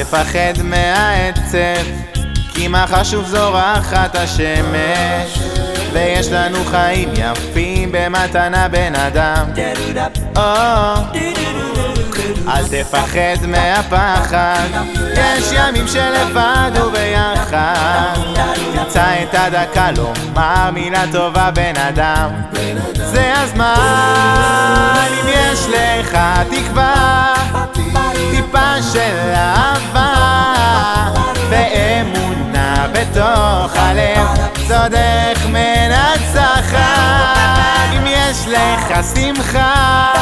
תפחד מהעצב, כי מה חשוב זורחת השמש. ויש לנו חיים יפים במתנה בן אדם. אל תפחד מהפחד, יש ימים שלבד וביחד. תמצא את הדקה לומר מילה טובה בן אדם. זה הזמן אם יש לך תקווה של אהבה ואמונה בתוך הלב. זו דרך מנצחת. אם יש לך שמחה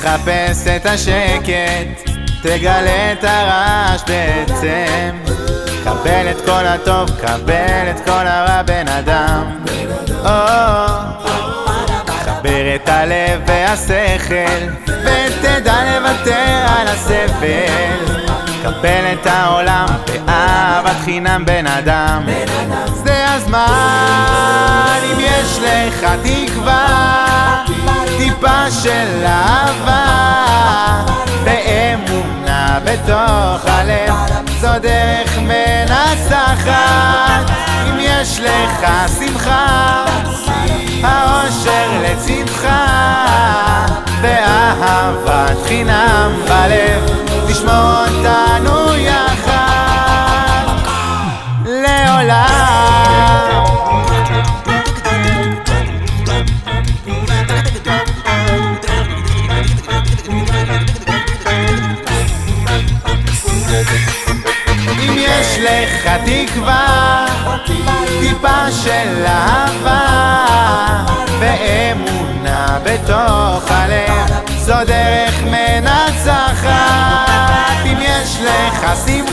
תחפש את השקט, תגלה את הרעש בעצם. קבל את כל הטוב, קבל את כל הרע בן אדם. חבר את הלב והשכל, ותדע לוותר על הסבל. קבל את העולם באהבת חינם בן אדם. זה הזמן אם יש לך תקווה, טיפה של אהבה ואמונה בתוך הלב, זו דרך מנצחת. אם יש לך שמחה, האושר לצדך, ואהבת חינם בלב, תשמור יש לך תקווה, טיפה של אהבה ואמונה בתוך הלב, זו דרך מנצחת. אם יש לך שמחה,